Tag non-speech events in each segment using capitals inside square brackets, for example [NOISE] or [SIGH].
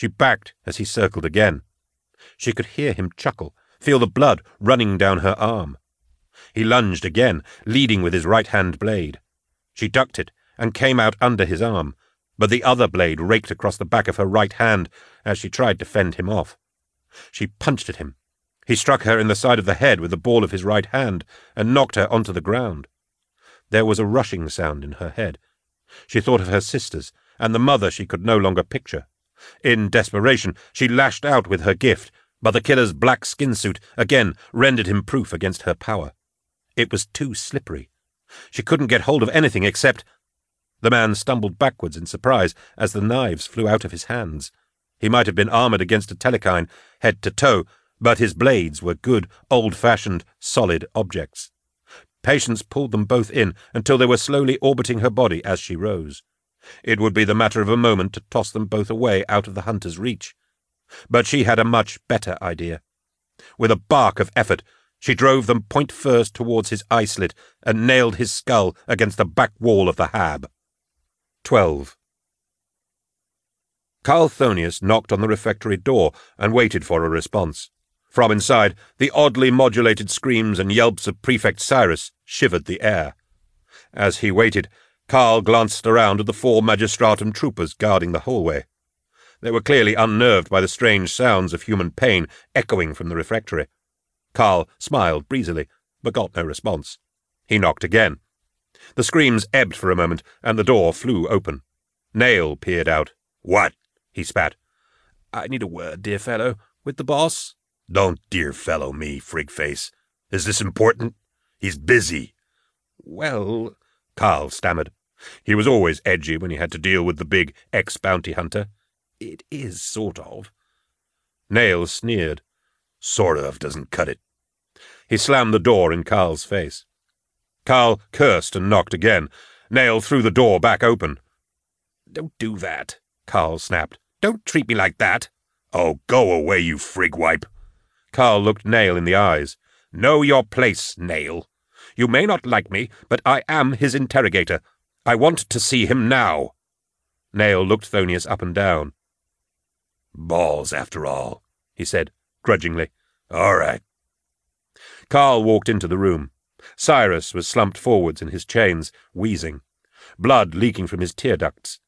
She backed as he circled again. She could hear him chuckle, feel the blood running down her arm. He lunged again, leading with his right hand blade. She ducked it and came out under his arm, but the other blade raked across the back of her right hand as she tried to fend him off. She punched at him. He struck her in the side of the head with the ball of his right hand and knocked her onto the ground. There was a rushing sound in her head. She thought of her sisters and the mother she could no longer picture. In desperation, she lashed out with her gift, but the killer's black skin suit again rendered him proof against her power. It was too slippery. She couldn't get hold of anything except. The man stumbled backwards in surprise as the knives flew out of his hands. He might have been armored against a telekine, head to toe, but his blades were good, old-fashioned, solid objects. Patience pulled them both in until they were slowly orbiting her body as she rose. It would be the matter of a moment to toss them both away out of the hunter's reach. But she had a much better idea. With a bark of effort, she drove them point first towards his eye slit and nailed his skull against the back wall of the hab. 12. Karl Thonius knocked on the refectory door and waited for a response. From inside, the oddly modulated screams and yelps of Prefect Cyrus shivered the air. As he waited, Karl glanced around at the four magistratum troopers guarding the hallway. They were clearly unnerved by the strange sounds of human pain echoing from the refectory. Karl smiled breezily, but got no response. He knocked again. The screams ebbed for a moment, and the door flew open. Nayl peered out. What? he spat. I need a word, dear fellow, with the boss. Don't dear fellow me, Frigface. Is this important? He's busy. Well, Karl stammered. He was always edgy when he had to deal with the big ex-bounty hunter. It is, sort of. Nayl sneered. Sort of doesn't cut it. He slammed the door in Karl's face. Karl cursed and knocked again. Nayl threw the door back open. Don't do that, Karl snapped. Don't treat me like that. Oh, go away, you frigwipe. Karl looked Nayl in the eyes. Know your place, Nayl. You may not like me, but I am his interrogator. I want to see him now. Nayl looked Thonius up and down. Balls, after all, he said, grudgingly. All right. Karl walked into the room. Cyrus was slumped forwards in his chains, wheezing, blood leaking from his tear ducts.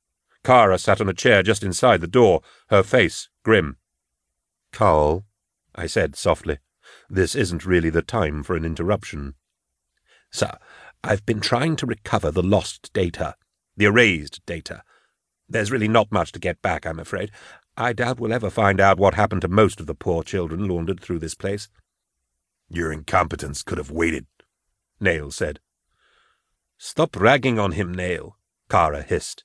Kara sat on a chair just inside the door, her face grim. Karl, I said softly, this isn't really the time for an interruption. Sir, I've been trying to recover the lost data, the erased data. There's really not much to get back, I'm afraid. I doubt we'll ever find out what happened to most of the poor children laundered through this place. Your incompetence could have waited, Nayl said. Stop ragging on him, Nayl, Kara hissed.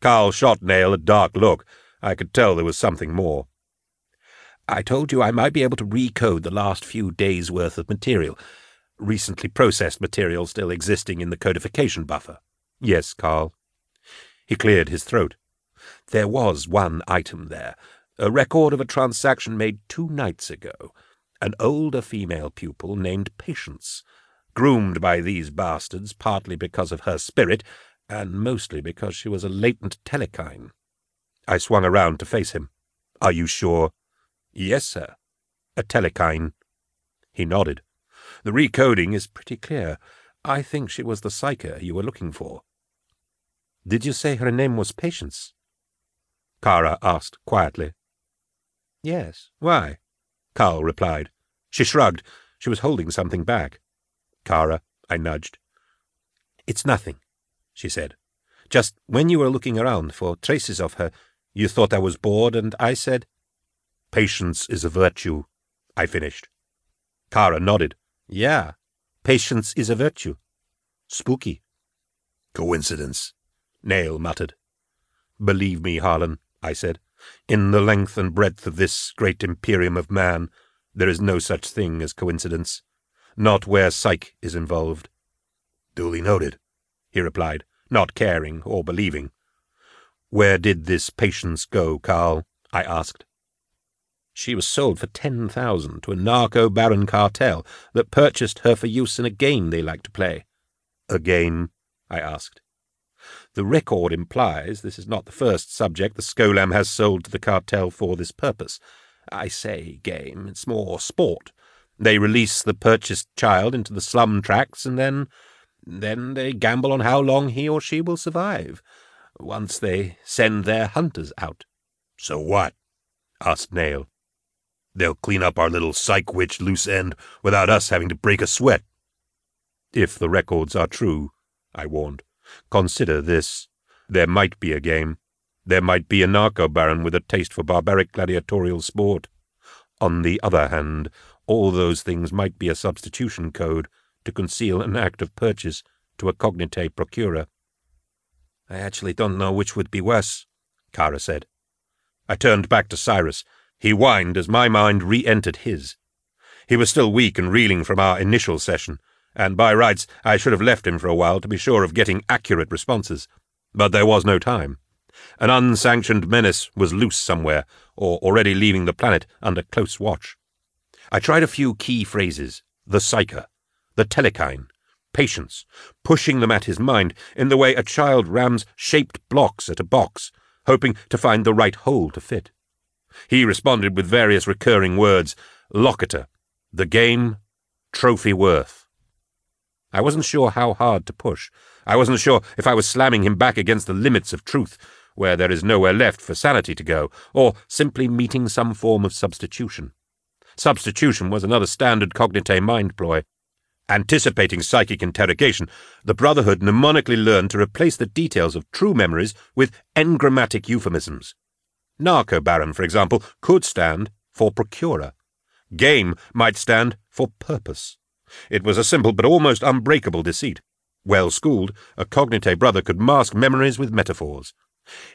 Karl shot Nayl a dark look. I could tell there was something more. I told you I might be able to recode the last few days' worth of material recently processed material still existing in the codification buffer. Yes, Karl. He cleared his throat. There was one item there, a record of a transaction made two nights ago. An older female pupil named Patience, groomed by these bastards partly because of her spirit, and mostly because she was a latent telekine. I swung around to face him. Are you sure? Yes, sir. A telekine. He nodded. The recoding is pretty clear. I think she was the psyker you were looking for. Did you say her name was Patience? Kara asked quietly. Yes. Why? Karl replied. She shrugged. She was holding something back. Kara, I nudged. It's nothing, she said. Just when you were looking around for traces of her, you thought I was bored, and I said, Patience is a virtue, I finished. Kara nodded. Yeah, patience is a virtue. Spooky. Coincidence, Nayl muttered. Believe me, Harlon, I said, in the length and breadth of this great imperium of man, there is no such thing as coincidence. Not where psyche is involved. Duly noted, he replied, not caring or believing. Where did this patience go, Karl? I asked. She was sold for ten thousand to a narco-baron cartel that purchased her for use in a game they like to play. A game? I asked. The record implies this is not the first subject the Scholam has sold to the cartel for this purpose. I say game, it's more sport. They release the purchased child into the slum tracts, and then then they gamble on how long he or she will survive. Once they send their hunters out. So what? asked Nayl. They'll clean up our little psych witch loose end without us having to break a sweat. If the records are true, I warned, consider this. There might be a game. There might be a narco baron with a taste for barbaric gladiatorial sport. On the other hand, all those things might be a substitution code to conceal an act of purchase to a Cognitae procurer. I actually don't know which would be worse, Kara said. I turned back to Cyrus. He whined as my mind re-entered his. He was still weak and reeling from our initial session, and by rights I should have left him for a while to be sure of getting accurate responses. But there was no time. An unsanctioned menace was loose somewhere, or already leaving the planet under close watch. I tried a few key phrases the psyker, the telekine, patience, pushing them at his mind in the way a child rams shaped blocks at a box, hoping to find the right hole to fit. He responded with various recurring words Locator, the game, trophy worth. I wasn't sure how hard to push. I wasn't sure if I was slamming him back against the limits of truth, where there is nowhere left for sanity to go, or simply meeting some form of substitution. Substitution was another standard Cognitae mind ploy. Anticipating psychic interrogation, the Brotherhood mnemonically learned to replace the details of true memories with engrammatic euphemisms. Narco Baron, for example, could stand for procurer. Game might stand for purpose. It was a simple but almost unbreakable deceit. Well schooled, a Cognitae brother could mask memories with metaphors.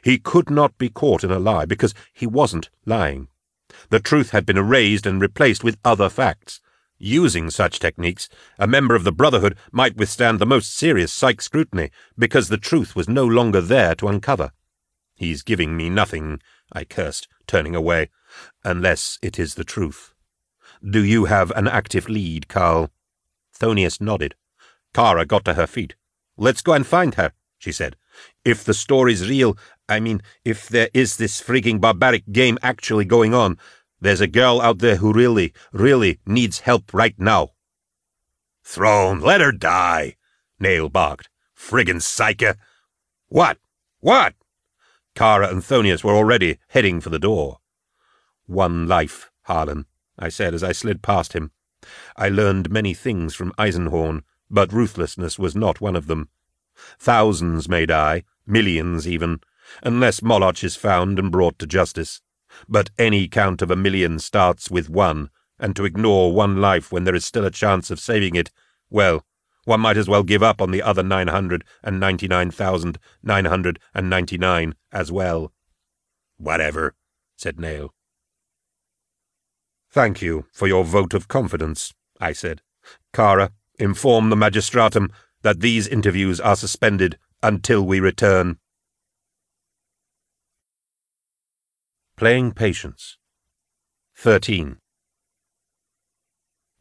He could not be caught in a lie because he wasn't lying. The truth had been erased and replaced with other facts. Using such techniques, a member of the Brotherhood might withstand the most serious psych scrutiny because the truth was no longer there to uncover. He's giving me nothing, I cursed, turning away, unless it is the truth. Do you have an active lead, Karl? Thonius nodded. Kara got to her feet. Let's go and find her, she said. If the story's real, I mean, if there is this frigging barbaric game actually going on, there's a girl out there who really, really needs help right now. Throne, let her die, Nayl barked. Friggin' psycha. What? What? Kara and Thonius were already heading for the door. One life, Harlon, I said as I slid past him. I learned many things from Eisenhorn, but ruthlessness was not one of them. Thousands may die, millions even, unless Molotch is found and brought to justice. But any count of a million starts with one, and to ignore one life when there is still a chance of saving it, well, one might as well give up on the other nine hundred and ninety-nine thousand nine hundred and ninety-nine as well. Whatever, said Nayl. Thank you for your vote of confidence, I said. Kara, inform the magistratum that these interviews are suspended until we return. Playing Patience 13.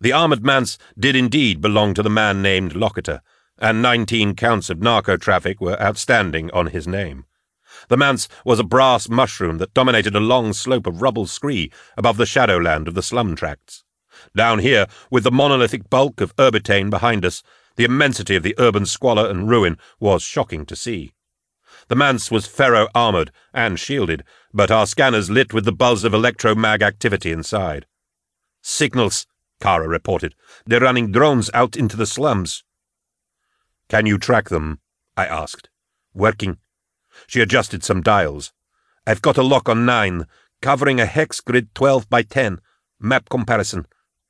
The armoured manse did indeed belong to the man named Locator, and nineteen counts of narco traffic were outstanding on his name. The manse was a brass mushroom that dominated a long slope of rubble scree above the shadowland of the slum tracts. Down here, with the monolithic bulk of Urbitane behind us, the immensity of the urban squalor and ruin was shocking to see. The manse was ferro-armoured and shielded, but our scanners lit with the buzz of electromag activity inside. Signals, Kara reported. They're running drones out into the slums. Can you track them? I asked. Working. She adjusted some dials. I've got a lock on nine, covering a hex grid 12 by 10. Map comparison.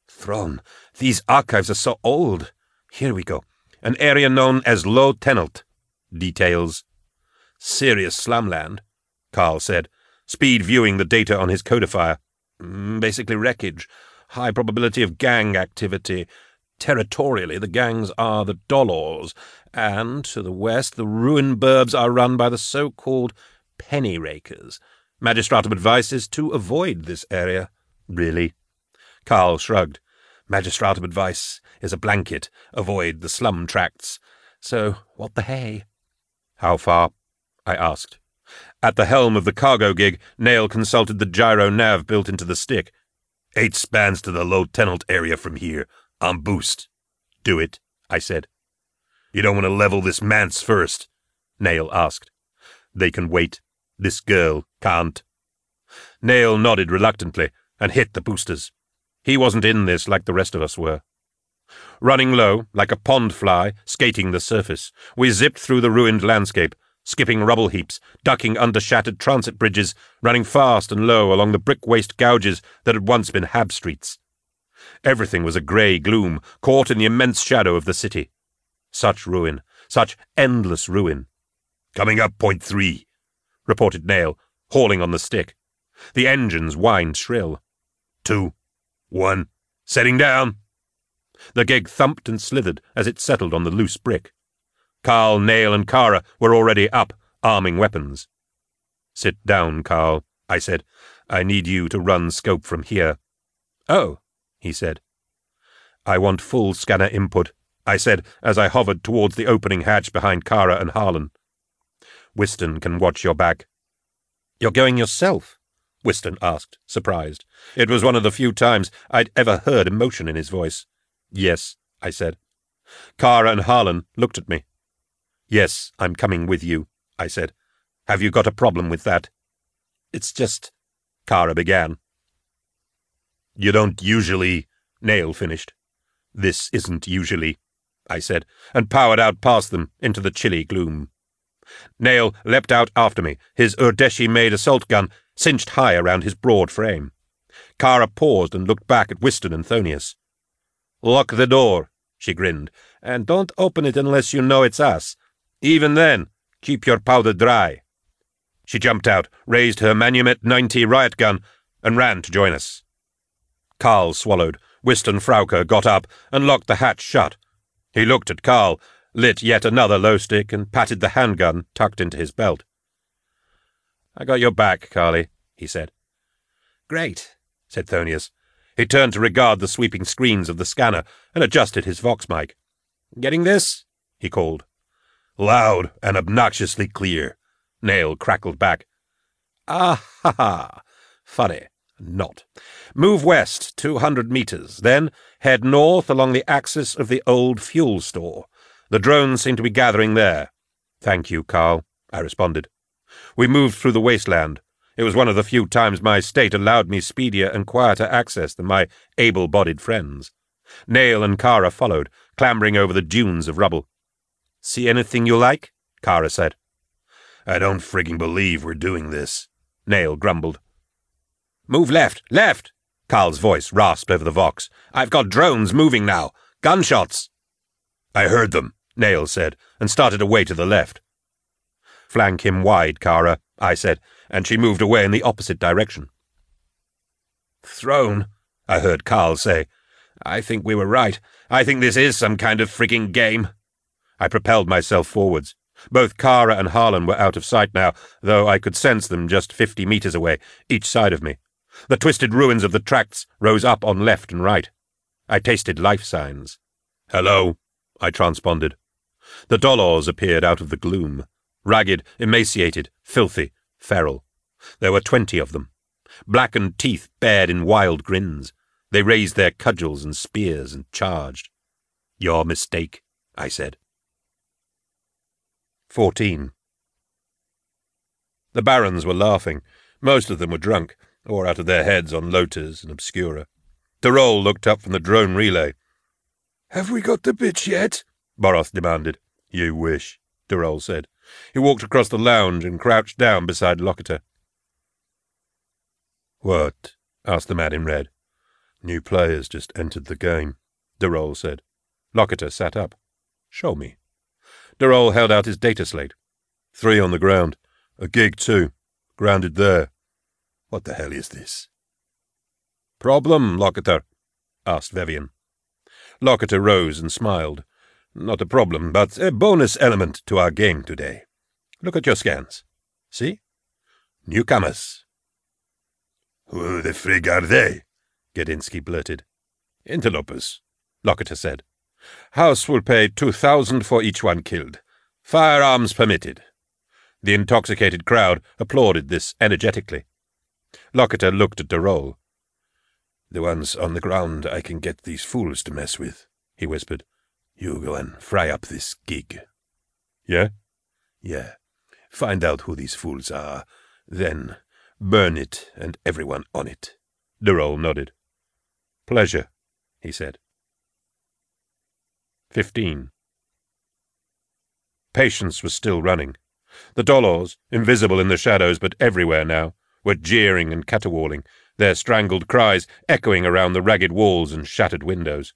Throne, these archives are so old. Here we go. An area known as Low Tenalt. Details. Serious slumland, Karl said, speed viewing the data on his codifier. Mm, basically wreckage. High probability of gang activity. Territorially, the gangs are the Dolors, and to the west, the ruin burbs are run by the so-called penny rakers. Magistratum advice is to avoid this area. Really? Karl shrugged. Magistratum advice is a blanket. Avoid the slum tracts. So, what the hay? How far? I asked. At the helm of the cargo gig, Nayl consulted the gyro nav built into the stick. Eight spans to the low Tennant area from here, on boost. Do it, I said. You don't want to level this manse first? Nayl asked. They can wait. This girl can't. Nayl nodded reluctantly and hit the boosters. He wasn't in this like the rest of us were. Running low, like a pond fly, skating the surface, we zipped through the ruined landscape, skipping rubble heaps, ducking under shattered transit bridges, running fast and low along the brick waste gouges that had once been Hab streets. Everything was a grey gloom, caught in the immense shadow of the city. Such ruin, such endless ruin. Coming up point three, reported Nayl, hauling on the stick. The engines whined shrill. Two, one, setting down. The gig thumped and slithered as it settled on the loose brick. Karl, Nayl, and Kara were already up, arming weapons. Sit down, Karl, I said. I need you to run scope from here. Oh, he said. I want full scanner input, I said as I hovered towards the opening hatch behind Kara and Harlon. Wystan can watch your back. You're going yourself? Wystan asked, surprised. It was one of the few times I'd ever heard emotion in his voice. Yes, I said. Kara and Harlon looked at me. Yes, I'm coming with you, I said. Have you got a problem with that? It's just... Kara began. You don't usually... Nayl finished. This isn't usually, I said, and powered out past them into the chilly gloom. Nayl leapt out after me, his Urdeshi-made assault gun cinched high around his broad frame. Kara paused and looked back at Wystan and Thonius. Lock the door, she grinned, and don't open it unless you know it's us. Even then, keep your powder dry. She jumped out, raised her Manumet 90 riot gun, and ran to join us. Karl swallowed. Wystan Frauka got up and locked the hatch shut. He looked at Karl, lit yet another lho stick, and patted the handgun tucked into his belt. I got your back, Carly, he said. Great, said Thonius. He turned to regard the sweeping screens of the scanner and adjusted his vox mic. Getting this? he called. Loud and obnoxiously clear, Nayl crackled back. Ah ha ha! Funny. Not. Move west two hundred meters, then head north along the axis of the old fuel store. The drones seem to be gathering there. Thank you, Karl, I responded. We moved through the wasteland. It was one of the few times my state allowed me speedier and quieter access than my able-bodied friends. Nayl and Kara followed, clambering over the dunes of rubble. See anything you like? Kara said. I don't frigging believe we're doing this, Nayl grumbled. Move left, left! Karl's voice rasped over the vox. I've got drones moving now. Gunshots! I heard them, Nayl said, and started away to the left. Flank him wide, Kara, I said, and she moved away in the opposite direction. Throne, I heard Karl say. I think we were right. I think this is some kind of freaking game. I propelled myself forwards. Both Kara and Harlon were out of sight now, though I could sense them just fifty meters away, each side of me. The twisted ruins of the tracts rose up on left and right. I tasted life signs. Hello, I transponded. The Dolors appeared out of the gloom, ragged, emaciated, filthy, feral. There were twenty of them. Blackened teeth bared in wild grins. They raised their cudgels and spears and charged. Your mistake, I said. 14. The barons were laughing. Most of them were drunk or out of their heads on Lotus and Obscura. Tyrol looked up from the drone relay. Have we got the bitch yet? Boroth demanded. You wish, Tyrol said. He walked across the lounge and crouched down beside Locator. What? asked the man in red. New players just entered the game, Tyrol said. Locator sat up. Show me. Tyrol held out his data slate. Three on the ground. A gig, too. Grounded there. What the hell is this? Problem, Locator? asked Vevian. Locator rose and smiled. Not a problem, but a bonus element to our game today. Look at your scans. See? Newcomers. Who the frig are they? Gedinsky blurted. Interlopers, Locator said. House will pay two thousand for each one killed. Firearms permitted. The intoxicated crowd applauded this energetically. Locator looked at Derol. The ones on the ground I can get these fools to mess with, he whispered. You go and fry up this gig. Yeah? Yeah. Find out who these fools are. Then burn it and everyone on it. Derol nodded. Pleasure, he said. 15. Patience was still running. The Dolors, invisible in the shadows but everywhere now, were jeering and caterwauling, their strangled cries echoing around the ragged walls and shattered windows.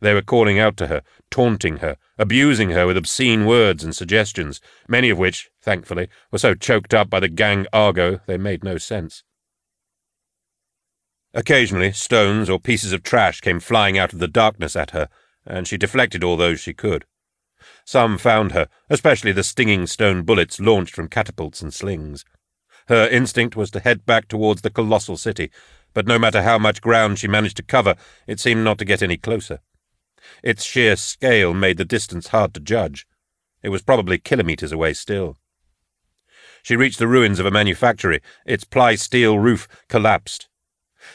They were calling out to her, taunting her, abusing her with obscene words and suggestions, many of which, thankfully, were so choked up by the gang argot they made no sense. Occasionally, stones or pieces of trash came flying out of the darkness at her, and she deflected all those she could. Some found her, especially the stinging stone bullets launched from catapults and slings. Her instinct was to head back towards the colossal city, but no matter how much ground she managed to cover, it seemed not to get any closer. Its sheer scale made the distance hard to judge. It was probably kilometres away still. She reached the ruins of a manufactory. Its ply-steel roof collapsed.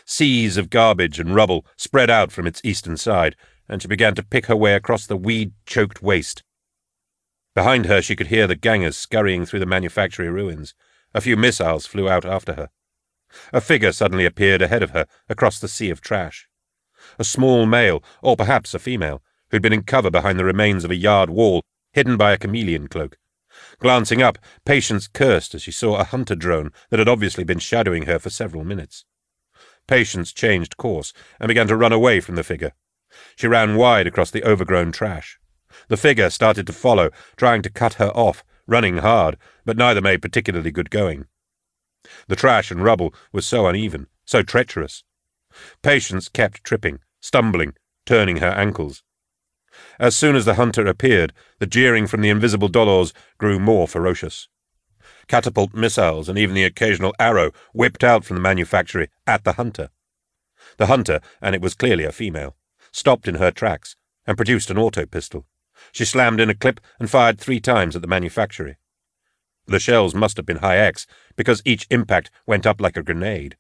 Seas of garbage and rubble spread out from its eastern side, and she began to pick her way across the weed-choked waste. Behind her she could hear the gangers scurrying through the manufactory ruins. A few missiles flew out after her. A figure suddenly appeared ahead of her across the sea of trash. A small male, or perhaps a female, who'd been in cover behind the remains of a yard wall, hidden by a chameleon cloak. Glancing up, Patience cursed as she saw a hunter drone that had obviously been shadowing her for several minutes. Patience changed course and began to run away from the figure. She ran wide across the overgrown trash. The figure started to follow, trying to cut her off, running hard, but neither made particularly good going. The trash and rubble was so uneven, so treacherous. Patience kept tripping, stumbling, turning her ankles. As soon as the hunter appeared, the jeering from the invisible Dolors grew more ferocious. Catapult missiles and even the occasional arrow whipped out from the manufactory at the hunter. The hunter, and it was clearly a female, stopped in her tracks and produced an auto pistol. She slammed in a clip and fired three times at the manufactory. The shells must have been high-X, because each impact went up like a grenade.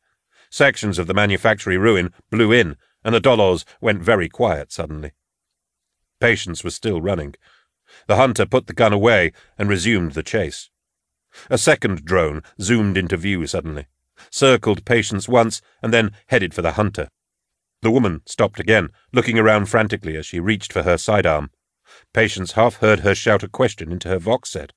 Sections of the manufactory ruin blew in, and the Dolors went very quiet suddenly. Patience was still running. The hunter put the gun away and resumed the chase. A second drone zoomed into view suddenly, circled Patience once, and then headed for the hunter. The woman stopped again, looking around frantically as she reached for her sidearm. Patience half heard her shout a question into her Vox set.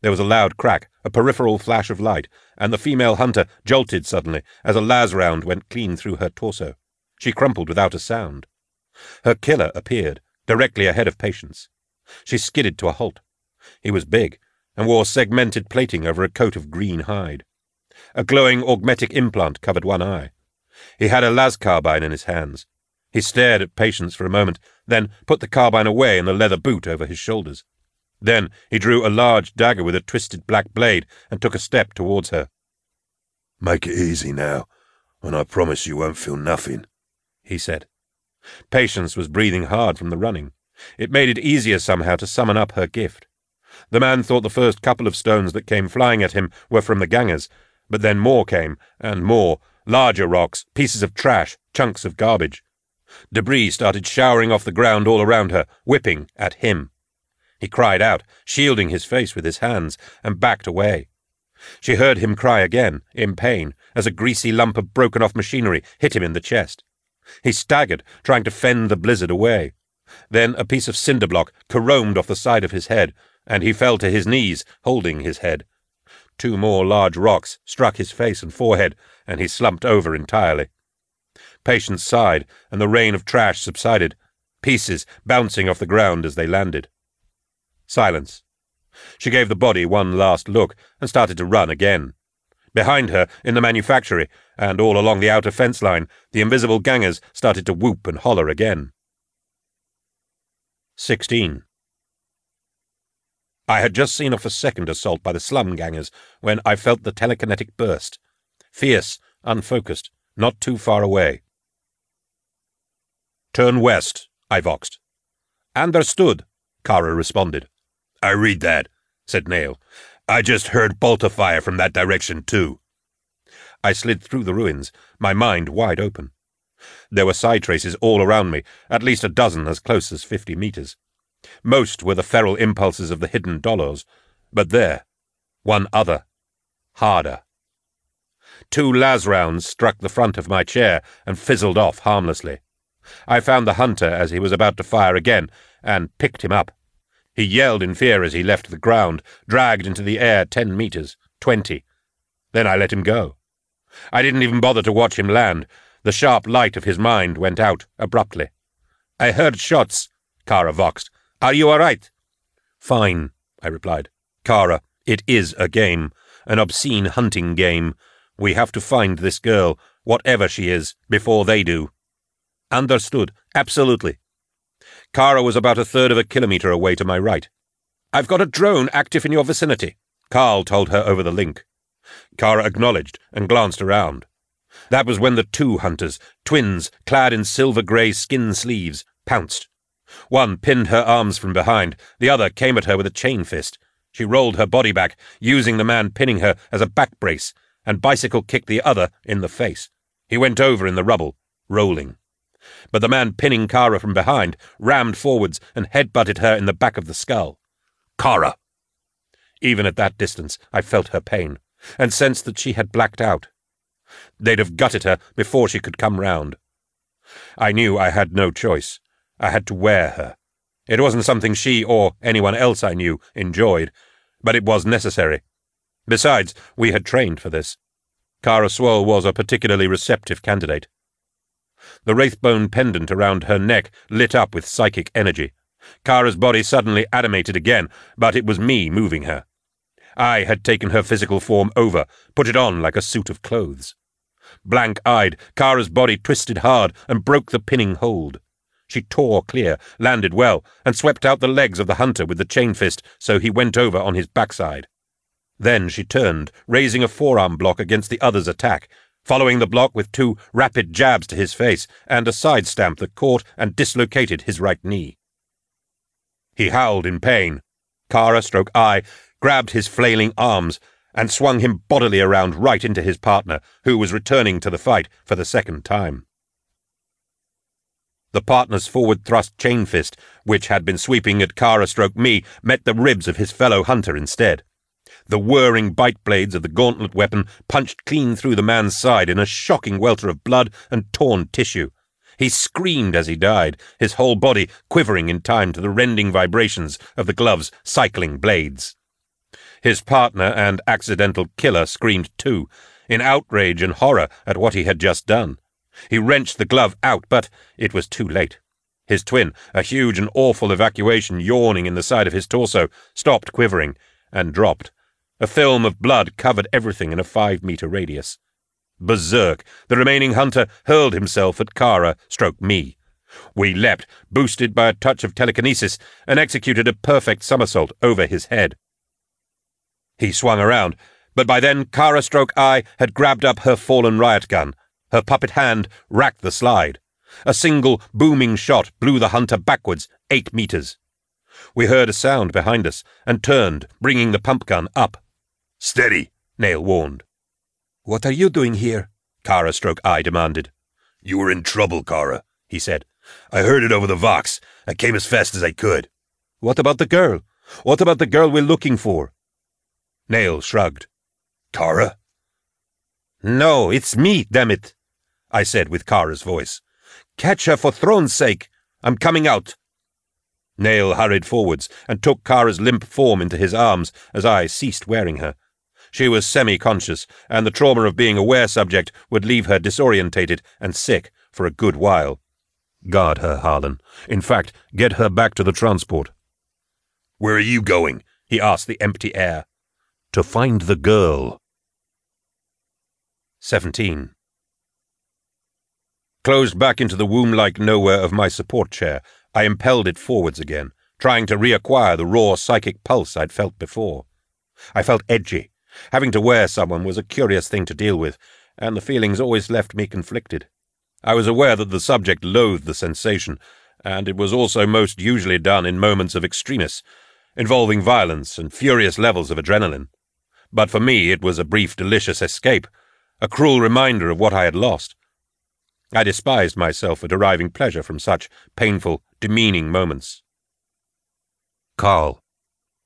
There was a loud crack, a peripheral flash of light, and the female hunter jolted suddenly as a las round went clean through her torso. She crumpled without a sound. Her killer appeared, directly ahead of Patience. She skidded to a halt. He was big, and wore segmented plating over a coat of green hide. A glowing augmetic implant covered one eye. He had a las carbine in his hands. He stared at Patience for a moment, then put the carbine away in the leather boot over his shoulders. Then he drew a large dagger with a twisted black blade and took a step towards her. Make it easy now, and I promise you won't feel nothing, he said. Patience was breathing hard from the running. It made it easier somehow to summon up her gift. The man thought the first couple of stones that came flying at him were from the gangers, but then more came, and more, larger rocks, pieces of trash, chunks of garbage. Debris started showering off the ground all around her, whipping at him. He cried out, shielding his face with his hands, and backed away. She heard him cry again, in pain, as a greasy lump of broken off machinery hit him in the chest. He staggered, trying to fend the blizzard away. Then a piece of cinder block caromed off the side of his head, and he fell to his knees, holding his head. Two more large rocks struck his face and forehead, and he slumped over entirely. Patience sighed, and the rain of trash subsided, pieces bouncing off the ground as they landed. Silence. She gave the body one last look and started to run again. Behind her, in the manufactory, and all along the outer fence line, the invisible gangers started to whoop and holler again. 16. I had just seen off a second assault by the slum gangers when I felt the telekinetic burst. Fierce, unfocused, not too far away. Turn west, I voxed. Understood, Kara responded. I read that, said Nayl. I just heard bolter fire from that direction, too. I slid through the ruins, my mind wide open. There were side traces all around me, at least a dozen as close as fifty meters. Most were the feral impulses of the hidden Dolors, but there, one other, harder. Two las rounds struck the front of my chair and fizzled off harmlessly. I found the hunter as he was about to fire again and picked him up. He yelled in fear as he left the ground, dragged into the air ten meters, twenty. Then I let him go. I didn't even bother to watch him land. The sharp light of his mind went out abruptly. I heard shots, Kara voxed. Are you all right? Fine, I replied. Kara, it is a game, an obscene hunting game. We have to find this girl, whatever she is, before they do. Understood, absolutely. Kara was about a third of a kilometre away to my right. I've got a drone active in your vicinity, Karl told her over the link. Kara acknowledged and glanced around. That was when the two hunters, twins, clad in silver grey skin sleeves, pounced. One pinned her arms from behind, the other came at her with a chain fist. She rolled her body back, using the man pinning her as a back brace, and bicycle kicked the other in the face. He went over in the rubble, rolling. But the man pinning Kara from behind rammed forwards and head-butted her in the back of the skull. Kara! Even at that distance, I felt her pain, and sensed that she had blacked out. They'd have gutted her before she could come round. I knew I had no choice. I had to wear her. It wasn't something she or anyone else I knew enjoyed, but it was necessary. Besides, we had trained for this. Kara Swole was a particularly receptive candidate. The wraithbone pendant around her neck lit up with psychic energy. Kara's body suddenly animated again, but it was me moving her. I had taken her physical form over, put it on like a suit of clothes. Blank-eyed, Kara's body twisted hard and broke the pinning hold. She tore clear, landed well, and swept out the legs of the hunter with the chain fist so he went over on his backside. Then she turned, raising a forearm block against the other's attack, following the block with two rapid jabs to his face and a side stamp that caught and dislocated his right knee. He howled in pain. Kara stroke I grabbed his flailing arms and swung him bodily around right into his partner, who was returning to the fight for the second time. The partner's forward thrust chain fist, which had been sweeping at Kara stroke me, met the ribs of his fellow hunter instead. The whirring bite blades of the gauntlet weapon punched clean through the man's side in a shocking welter of blood and torn tissue. He screamed as he died, his whole body quivering in time to the rending vibrations of the glove's cycling blades. His partner and accidental killer screamed too, in outrage and horror at what he had just done. He wrenched the glove out, but it was too late. His twin, a huge and awful evacuation yawning in the side of his torso, stopped quivering and dropped. A film of blood covered everything in a five-meter radius. Berserk, the remaining hunter hurled himself at Kara, stroke me. We leapt, boosted by a touch of telekinesis, and executed a perfect somersault over his head. He swung around, but by then Kara stroke I had grabbed up her fallen riot gun. Her puppet hand racked the slide. A single booming shot blew the hunter backwards eight meters. We heard a sound behind us and turned, bringing the pump gun up. Steady, Nayl warned. What are you doing here? Kara stroke I demanded. You were in trouble, Kara, he said. I heard it over the Vox. I came as fast as I could. What about the girl? What about the girl we're looking for? Nayl shrugged. Kara? No, it's me, damn it, I said with Kara's voice. Catch her for throne's sake. I'm coming out. Nayl hurried forwards and took Kara's limp form into his arms as I ceased wearing her. She was semi-conscious, and the trauma of being a wear subject would leave her disorientated and sick for a good while. Guard her, Harlon. In fact, get her back to the transport. Where are you going? he asked the empty air. To find the girl. 17. Closed back into the womb-like nowhere of my support chair, I impelled it forwards again, trying to reacquire the raw psychic pulse I'd felt before. I felt edgy. Having to wear someone was a curious thing to deal with, and the feelings always left me conflicted. I was aware that the subject loathed the sensation, and it was also most usually done in moments of extremis, involving violence and furious levels of adrenaline. But for me, it was a brief, delicious escape, a cruel reminder of what I had lost. I despised myself for deriving pleasure from such painful, demeaning moments. Karl.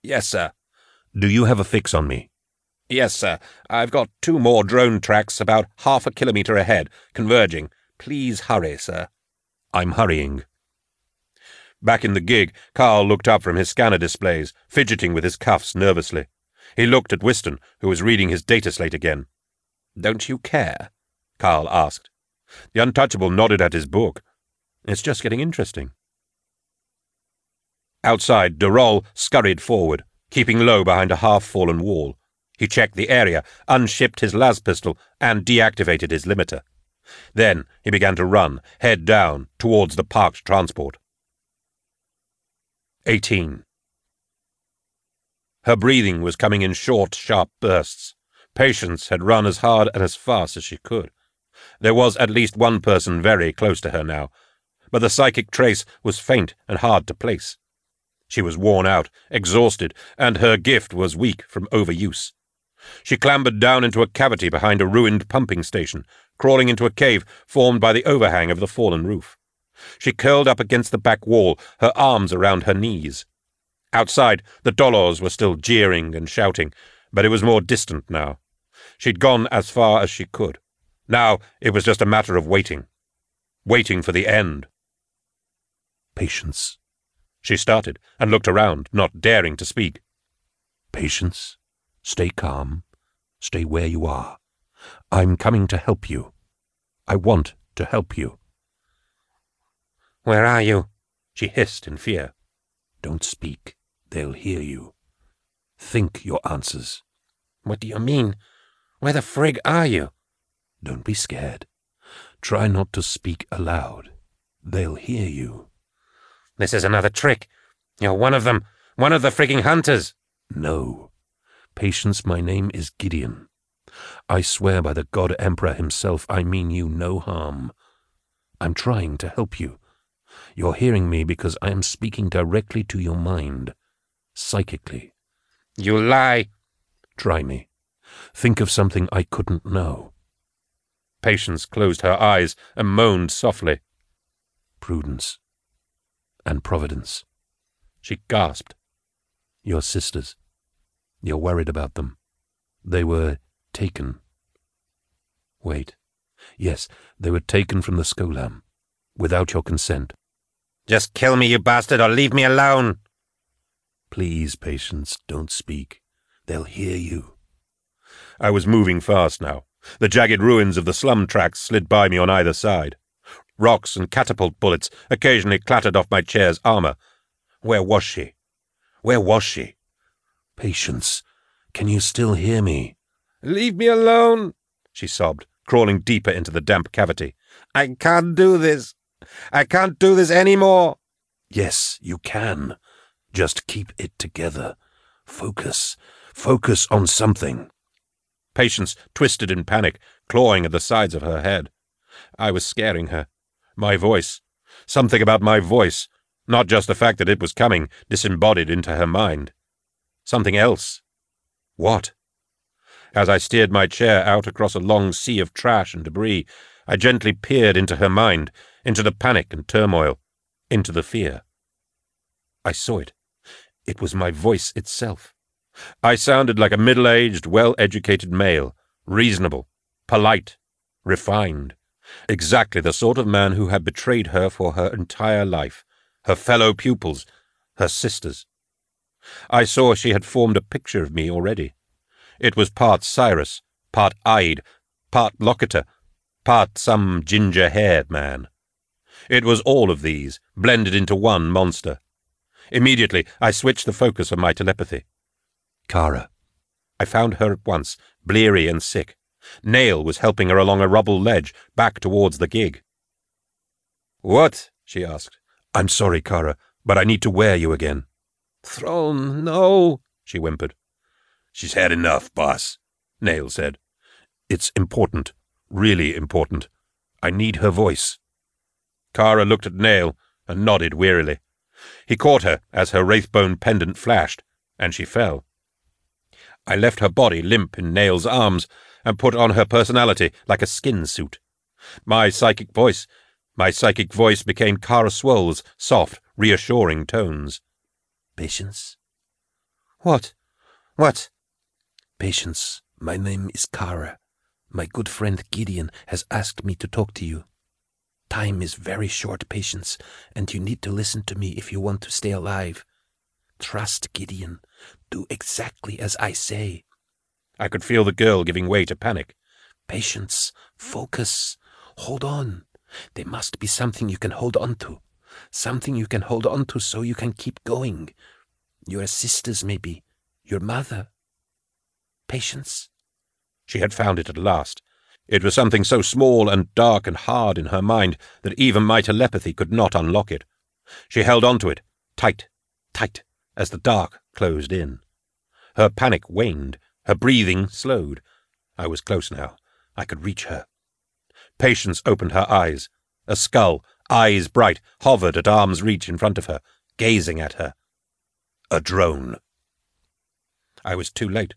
Yes, sir. Do you have a fix on me? Yes, sir. I've got two more drone tracks about half a kilometre ahead, converging. Please hurry, sir. I'm hurrying. Back in the gig, Karl looked up from his scanner displays, fidgeting with his cuffs nervously. He looked at Wystan, who was reading his data slate again. Don't you care? Karl asked. The untouchable nodded at his book. It's just getting interesting. Outside, Derol scurried forward, keeping low behind a half-fallen wall. He checked the area, unshipped his las pistol, and deactivated his limiter. Then he began to run, head down, towards the parked transport. 18. Her breathing was coming in short, sharp bursts. Patience had run as hard and as fast as she could. There was at least one person very close to her now, but the psychic trace was faint and hard to place. She was worn out, exhausted, and her gift was weak from overuse. She clambered down into a cavity behind a ruined pumping station, crawling into a cave formed by the overhang of the fallen roof. She curled up against the back wall, her arms around her knees. Outside, the Dolors were still jeering and shouting, but it was more distant now. She'd gone as far as she could. Now it was just a matter of waiting. Waiting for the end. Patience. She started and looked around, not daring to speak. Patience. Stay calm. Stay where you are. I'm coming to help you. I want to help you. Where are you? she hissed in fear. Don't speak. They'll hear you. Think your answers. What do you mean? Where the frig are you? Don't be scared. Try not to speak aloud. They'll hear you. This is another trick. You're one of them. One of the frigging hunters. No. Patience, my name is Gideon. I swear by the God Emperor himself I mean you no harm. I'm trying to help you. You're hearing me because I am speaking directly to your mind, psychically. You lie. Try me. Think of something I couldn't know. Patience closed her eyes and moaned softly. Prudence. And Providence. She gasped. Your sisters. You're worried about them. They were taken. Wait. Yes, they were taken from the Scholam, without your consent. Just kill me, you bastard, or leave me alone. Please, Patience, don't speak. They'll hear you. I was moving fast now. The jagged ruins of the slum tracks slid by me on either side. Rocks and catapult bullets occasionally clattered off my chair's armor. Where was she? Where was she? Patience, can you still hear me? Leave me alone, she sobbed, crawling deeper into the damp cavity. I can't do this. I can't do this any more. Yes, you can. Just keep it together. Focus. Focus on something. Patience twisted in panic, clawing at the sides of her head. I was scaring her. My voice. Something about my voice. Not just the fact that it was coming, disembodied into her mind. Something else. What? As I steered my chair out across a long sea of trash and debris, I gently peered into her mind, into the panic and turmoil, into the fear. I saw it. It was my voice itself. I sounded like a middle-aged, well-educated male, reasonable, polite, refined, exactly the sort of man who had betrayed her for her entire life, her fellow pupils, her sisters. I saw she had formed a picture of me already. It was part Cyrus, part Ide, part Locator, part some ginger-haired man. It was all of these, blended into one monster. Immediately, I switched the focus of my telepathy. Kara. I found her at once, bleary and sick. Nayl was helping her along a rubble ledge, back towards the gig. What? she asked. I'm sorry, Kara, but I need to wear you again. Throne, no, she whimpered. She's had enough, boss, Nayl said. It's important, really important. I need her voice. Kara looked at Nayl and nodded wearily. He caught her as her wraithbone pendant flashed, and she fell. I left her body limp in Nayl's arms and put on her personality like a skin suit. My psychic voice, my psychic voice became Kara Swole's soft, reassuring tones. Patience? What? What? Patience. My name is Kara. My good friend Gideon has asked me to talk to you. Time is very short, Patience, and you need to listen to me if you want to stay alive. Trust Gideon. Do exactly as I say. I could feel the girl giving way to panic. Patience. Focus. Hold on. There must be something you can hold on to. Something you can hold on to so you can keep going. Your sisters, maybe. Your mother. Patience. She had found it at last. It was something so small and dark and hard in her mind that even my telepathy could not unlock it. She held on to it, tight, tight, as the dark closed in. Her panic waned, her breathing slowed. I was close now. I could reach her. Patience opened her eyes. A skull, eyes bright, hovered at arm's reach in front of her, gazing at her. A drone. I was too late.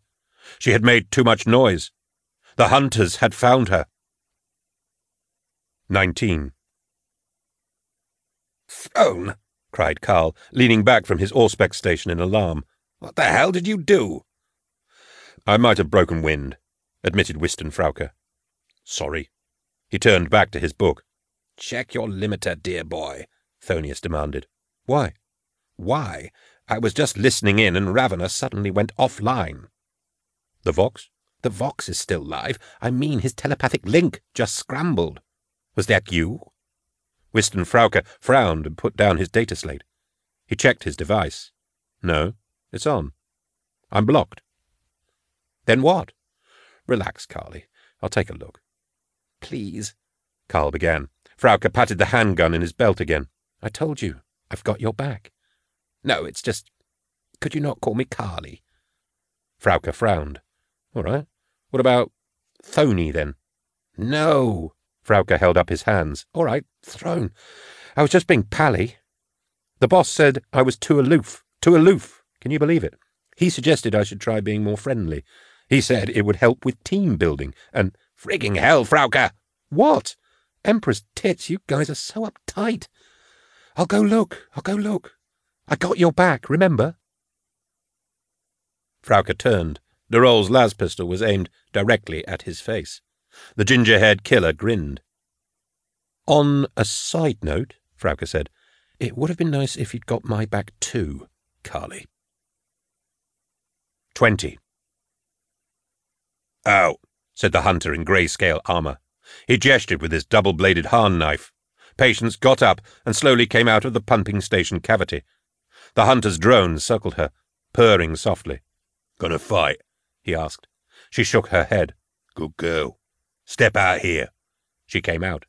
She had made too much noise. The hunters had found her. 19. Phone! Cried Karl, leaning back from his Auspex station in alarm. What the hell did you do? I might have broken wind, admitted Wystan Frauka. Sorry. He turned back to his book. Check your limiter, dear boy, Thonius demanded. Why? Why? I was just listening in and Ravenor suddenly went offline. The Vox? The Vox is still live. I mean, his telepathic link just scrambled. Was that you? Wystan Frauka frowned and put down his data slate. He checked his device. No, it's on. I'm blocked. Then what? Relax, Carly. I'll take a look. Please, Carl began. Frauka patted the handgun in his belt again. I told you, I've got your back. No, it's just... Could you not call me Carly? Frauka frowned. All right. What about Thony, then? No. Frauka held up his hands. All right, thrown. I was just being pally. The boss said I was too aloof. Too aloof. Can you believe it? He suggested I should try being more friendly. He said it would help with team building, and frigging hell, Frauka! What? Emperor's tits, you guys are so uptight. I'll go look. I'll go look. I got your back, remember? Frauka turned. Derol's las pistol was aimed directly at his face. The ginger-haired killer grinned. On a side note, Frauka said, it would have been nice if you'd got my back too, Carly. Twenty. Out, said the hunter in grey-scale armour. He gestured with his double-bladed Hahn knife. Patience got up and slowly came out of the pumping station cavity. The hunter's drone circled her, purring softly. Gonna fight? he asked. She shook her head. Good girl. Step out here. She came out.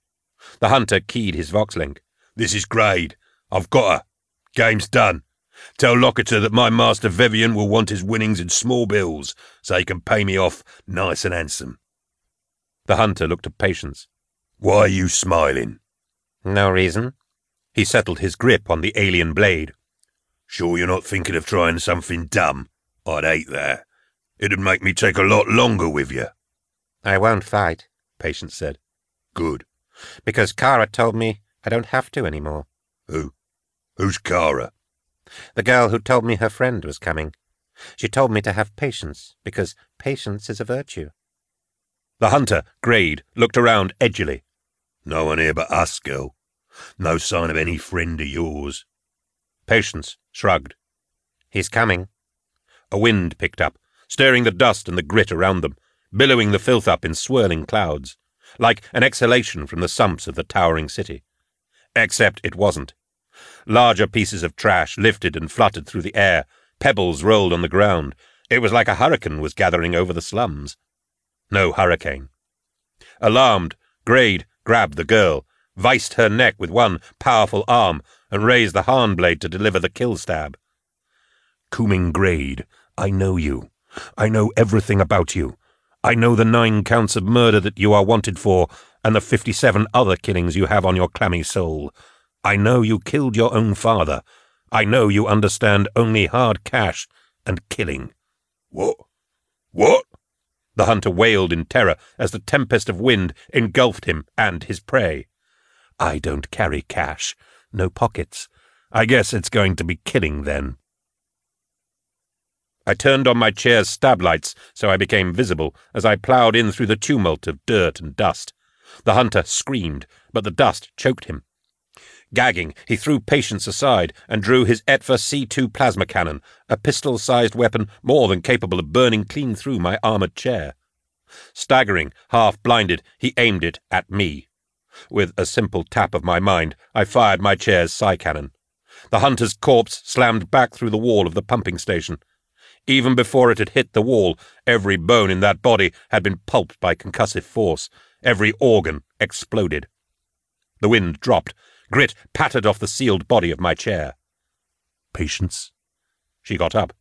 The hunter keyed his voxlink. This is Grade. I've got her. Game's done. Tell Locator that my master Vivian will want his winnings in small bills, so he can pay me off nice and handsome. The hunter looked at Patience. Why are you smiling? No reason. He settled his grip on the alien blade. Sure you're not thinking of trying something dumb? I'd hate that. It'd make me take a lot longer with you. I won't fight, Patience said. Good. Because Kara told me I don't have to anymore. Who? Who's Kara? The girl who told me her friend was coming. She told me to have patience, because patience is a virtue. The hunter, Grade, looked around edgily. No one here but us, girl. No sign of any friend of yours. Patience shrugged. He's coming. A wind picked up, stirring the dust and the grit around them, billowing the filth up in swirling clouds, like an exhalation from the sumps of the towering city. Except it wasn't. Larger pieces of trash lifted and fluttered through the air, pebbles rolled on the ground. It was like a hurricane was gathering over the slums. No hurricane. Alarmed, Grade grabbed the girl, viced her neck with one powerful arm, and raised the Hahn blade to deliver the kill stab. Cooming Grade, I know you. I know everything about you. I know the nine counts of murder that you are wanted for, and the fifty-seven other killings you have on your clammy soul. I know you killed your own father. I know you understand only hard cash and killing. What? What? The hunter wailed in terror as the tempest of wind engulfed him and his prey. I don't carry cash, no pockets. I guess it's going to be killing then. I turned on my chair's stab lights so I became visible as I ploughed in through the tumult of dirt and dust. The hunter screamed, but the dust choked him. Gagging, he threw Patience aside and drew his Etva C2 plasma cannon, a pistol-sized weapon more than capable of burning clean through my armoured chair. Staggering, half-blinded, he aimed it at me. With a simple tap of my mind, I fired my chair's psi cannon. The hunter's corpse slammed back through the wall of the pumping station. Even before it had hit the wall, every bone in that body had been pulped by concussive force. Every organ exploded. The wind dropped. Grit pattered off the sealed body of my chair. Patience? She got up.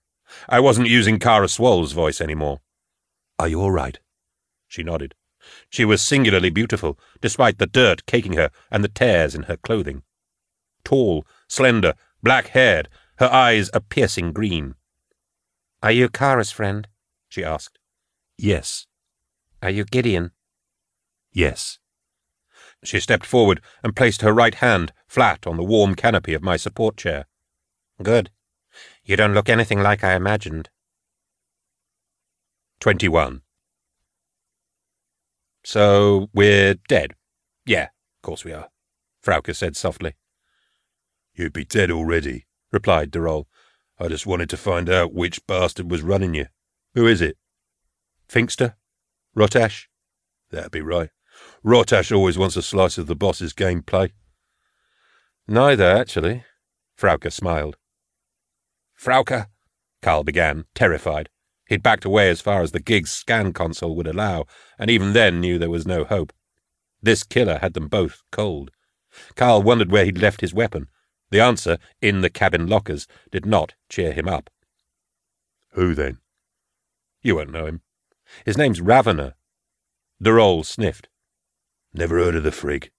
I wasn't using Kara Swole's voice anymore. Are you all right? She nodded. She was singularly beautiful, despite the dirt caking her and the tears in her clothing. Tall, slender, black-haired, her eyes a piercing green. Are you Kara's friend? she asked. Yes. Are you Gideon? Yes. She stepped forward and placed her right hand flat on the warm canopy of my support chair. Good. You don't look anything like I imagined. 21. So we're dead? Yeah, of course we are, Frauka said softly. You'd be dead already, replied Derol. I just wanted to find out which bastard was running you. Who is it? Finkster? Rotash? That'd be right. Rotash always wants a slice of the boss's gameplay. Neither, actually. Frauka smiled. Frauka, Karl began, terrified. He'd backed away as far as the gig's scan console would allow, and even then knew there was no hope. This killer had them both cold. Karl wondered where he'd left his weapon. The answer, in the cabin lockers, did not cheer him up. Who then? You won't know him. His name's Ravenor. Derol sniffed. Never heard of the frig.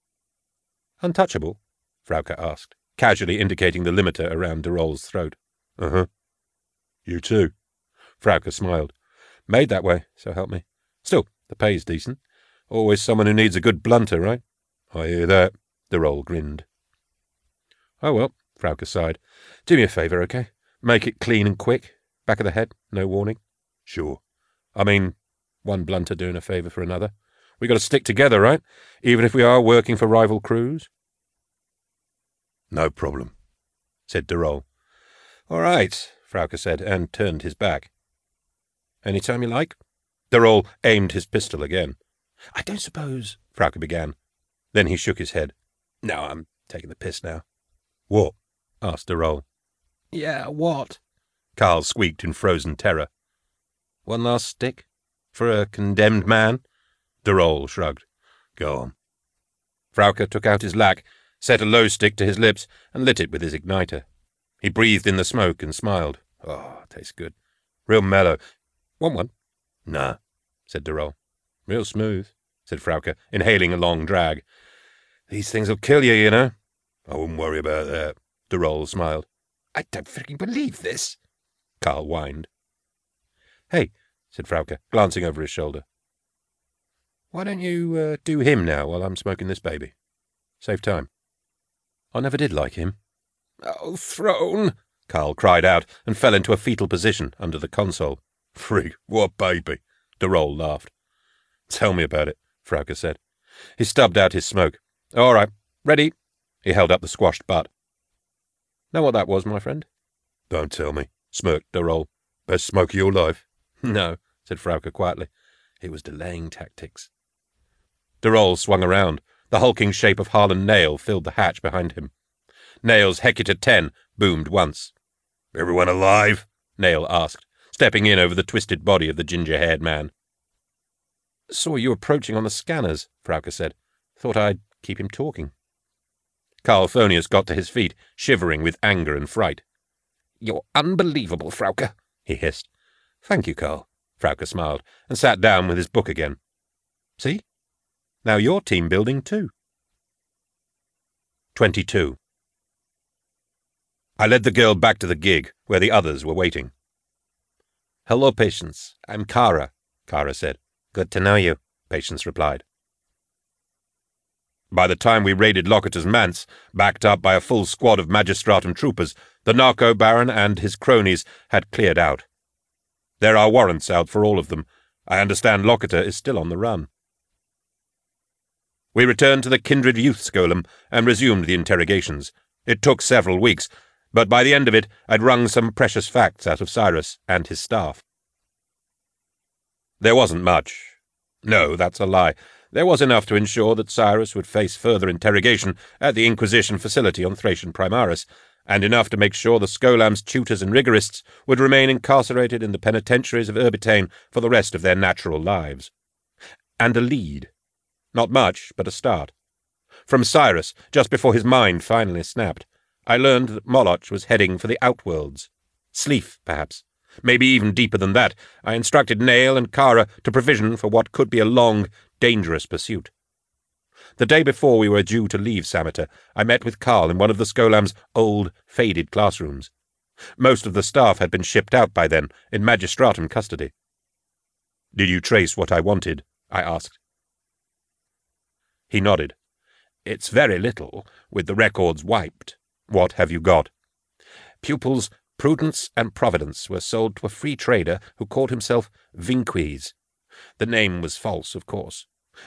Untouchable? Frauka asked, casually indicating the limiter around Derol's throat. Uh-huh. You too? Frauka smiled. Made that way, so help me. Still, the pay's decent. Always someone who needs a good blunter, right? I hear that. Derol grinned. Oh well, Frauka sighed. Do me a favour, okay? Make it clean and quick. Back of the head, no warning. Sure. I mean, one blunter doing a favour for another. We got to stick together, right? Even if we are working for rival crews. No problem, said Derol. All right, Frauka said, and turned his back. Any time you like. Derol aimed his pistol again. I don't suppose, Frauka began. Then he shook his head. No, I'm taking the piss now. What? asked Derol. Yeah, what? Karl squeaked in frozen terror. One last stick? For a condemned man? Derol shrugged. Go on. Frauka took out his lac, set a low stick to his lips, and lit it with his igniter. He breathed in the smoke and smiled. Oh, tastes good. Real mellow. Want one? Nah, said Derol. Real smooth, said Frauka, inhaling a long drag. These things'll kill you, you know. I wouldn't worry about that. Derol smiled. I don't freaking believe this, Karl whined. Hey, said Frauka, glancing over his shoulder. Why don't you uh, do him now while I'm smoking this baby? Save time. I never did like him. Oh, throne! Karl cried out and fell into a fetal position under the console. Frig, what baby? Derol laughed. Tell me about it, Frauka said. He stubbed out his smoke. All right, ready? He held up the squashed butt. Know what that was, my friend? Don't tell me, smirked Derol. Best smoke of your life? [LAUGHS] No, said Frauka quietly. It was delaying tactics. Derol swung around. The hulking shape of Harlon Nayl filled the hatch behind him. Nayl's Hecutor 10 boomed once. Everyone alive? Nayl asked, stepping in over the twisted body of the ginger-haired man. Saw you approaching on the scanners, Frauka said. Thought I'd keep him talking. Karl Thonius got to his feet, shivering with anger and fright. You're unbelievable, Frauka, he hissed. Thank you, Karl, Frauka smiled, and sat down with his book again. See? Now you're team building too. 22. I led the girl back to the gig, where the others were waiting. Hello, Patience. I'm Kara, Kara said. Good to know you, Patience replied. By the time we raided Locator's manse, backed up by a full squad of magistratum troopers, the narco baron and his cronies had cleared out. There are warrants out for all of them. I understand Locator is still on the run. We returned to the Kindred Youth Golem and resumed the interrogations. It took several weeks, but by the end of it I'd wrung some precious facts out of Cyrus and his staff. There wasn't much. No, that's a lie. There was enough to ensure that Cyrus would face further interrogation at the Inquisition facility on Thracian Primaris, and enough to make sure the Scholam's tutors and rigorists would remain incarcerated in the penitentiaries of Urbitane for the rest of their natural lives. And a lead. Not much, but a start. From Cyrus, just before his mind finally snapped, I learned that Molotch was heading for the outworlds. Sleef, perhaps. Maybe even deeper than that. I instructed Nayl and Kara to provision for what could be a long, dangerous pursuit. The day before we were due to leave Sameter, I met with Karl in one of the Scholam's old, faded classrooms. Most of the staff had been shipped out by then, in magistratum custody. Did you trace what I wanted? I asked. He nodded. It's very little, with the records wiped. What have you got? Pupils Prudence and Providence were sold to a free trader who called himself Vinques. The name was false, of course.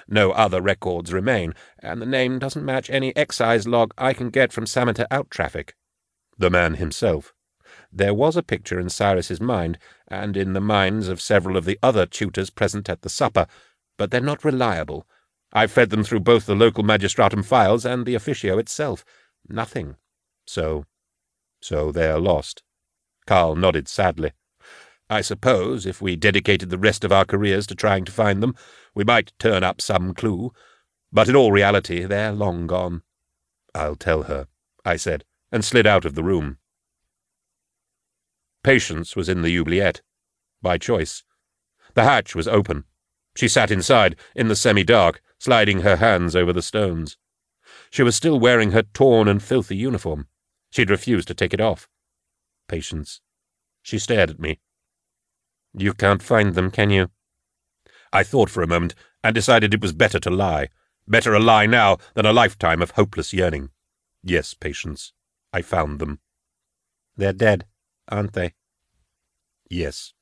No other records remain, and the name doesn't match any excise log I can get from Sameter out traffic. The man himself. There was a picture in Cyrus's mind, and in the minds of several of the other tutors present at the supper, but they're not reliable. I've fed them through both the local magistratum files and the officio itself. Nothing. So, so they're lost. Karl nodded sadly. I suppose if we dedicated the rest of our careers to trying to find them, we might turn up some clue. But in all reality, they're long gone. I'll tell her, I said, and slid out of the room. Patience was in the oubliette. By choice. The hatch was open. She sat inside, in the semi-dark, sliding her hands over the stones. She was still wearing her torn and filthy uniform. She'd refused to take it off. Patience. She stared at me. You can't find them, can you? I thought for a moment and decided it was better to lie. Better a lie now than a lifetime of hopeless yearning. Yes, Patience, I found them. They're dead, aren't they? Yes.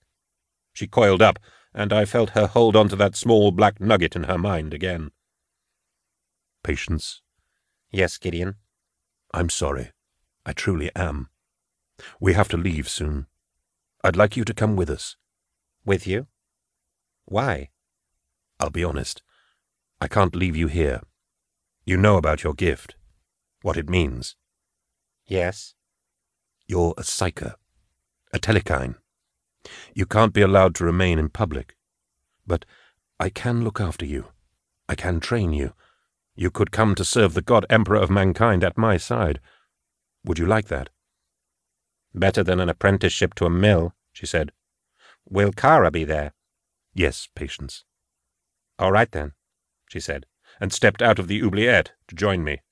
She coiled up, and I felt her hold on to that small black nugget in her mind again. Patience. Yes, Gideon. I'm sorry. I truly am. We have to leave soon. I'd like you to come with us. With you? Why? I'll be honest. I can't leave you here. You know about your gift. What it means. Yes. You're a psyker. A telekine. You can't be allowed to remain in public. But I can look after you. I can train you. You could come to serve the God Emperor of mankind at my side. Would you like that? Better than an apprenticeship to a mill, she said. Will Kara be there? Yes, Patience. All right, then, she said, and stepped out of the oubliette to join me.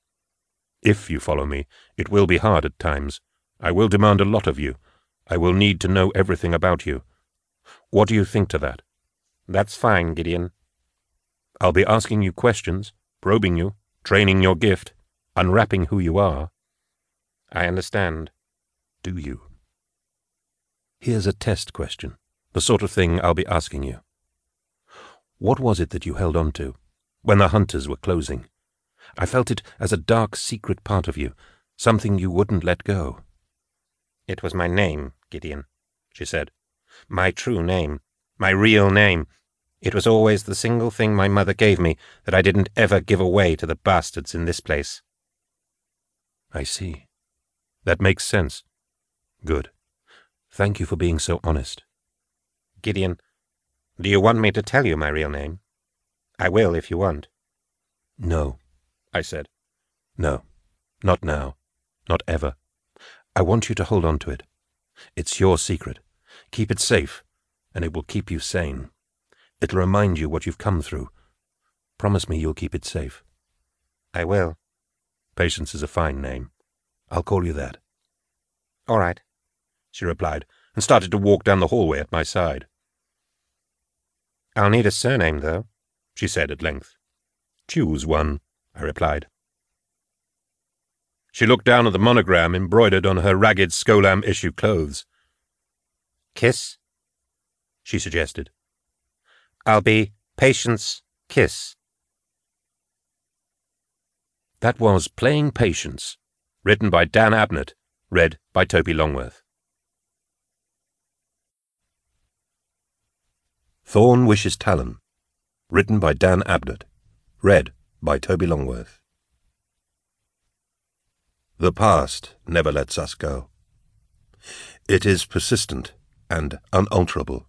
If you follow me, it will be hard at times. I will demand a lot of you. I will need to know everything about you. What do you think to that? That's fine, Gideon. I'll be asking you questions, probing you, training your gift, unwrapping who you are. I understand. Do you? Here's a test question, the sort of thing I'll be asking you. What was it that you held on to when the hunters were closing? I felt it as a dark, secret part of you, something you wouldn't let go. It was my name, Gideon, she said. My true name, my real name. It was always the single thing my mother gave me that I didn't ever give away to the bastards in this place. I see. That makes sense. Good. Thank you for being so honest. Gideon, do you want me to tell you my real name? I will if you want. No, I said. No, not now. Not ever. I want you to hold on to it. It's your secret. Keep it safe, and it will keep you sane. It'll remind you what you've come through. Promise me you'll keep it safe. I will. Patience is a fine name. I'll call you that. All right, she replied, and started to walk down the hallway at my side. I'll need a surname, though, she said at length. Choose one, I replied. She looked down at the monogram embroidered on her ragged Scholam issue clothes. Kiss? she suggested. I'll be Patience Kiss. That was Playing Patience, written by Dan Abnett, read by Toby Longworth. Thorn Wishes Talon, written by Dan Abnett, read by Toby Longworth. The past never lets us go. It is persistent and unalterable.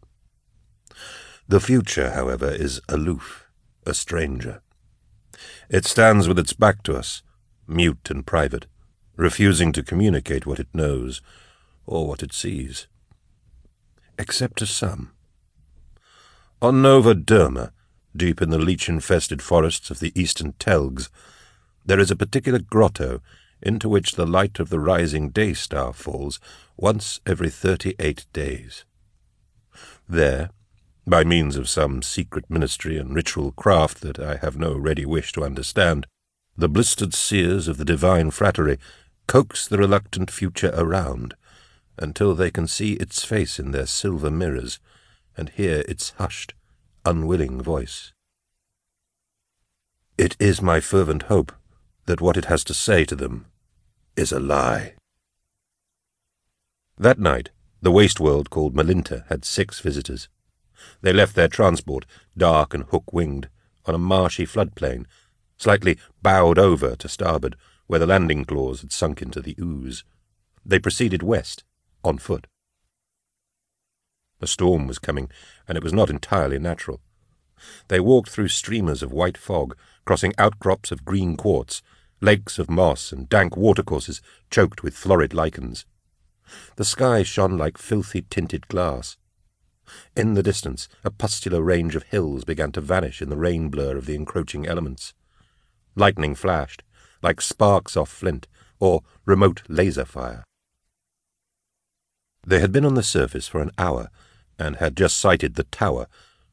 The future, however, is aloof, a stranger. It stands with its back to us, mute and private, refusing to communicate what it knows or what it sees. Except to some. On Nova Derma, deep in the leech-infested forests of the eastern Telgs, there is a particular grotto into which the light of the rising day star falls once every thirty-eight days. There, by means of some secret ministry and ritual craft that I have no ready wish to understand, the blistered seers of the divine frattery coax the reluctant future around until they can see its face in their silver mirrors and hear its hushed, unwilling voice. It is my fervent hope that what it has to say to them is a lie. That night, the waste world called Malinter had six visitors. They left their transport, dark and hook-winged, on a marshy floodplain, slightly bowed over to starboard, where the landing claws had sunk into the ooze. They proceeded west, on foot. A storm was coming, and it was not entirely natural. They walked through streamers of white fog, crossing outcrops of green quartz, lakes of moss and dank watercourses choked with florid lichens. The sky shone like filthy tinted glass. In the distance, a pustular range of hills began to vanish in the rain blur of the encroaching elements. Lightning flashed, like sparks off flint, or remote laser fire. They had been on the surface for an hour, and had just sighted the tower,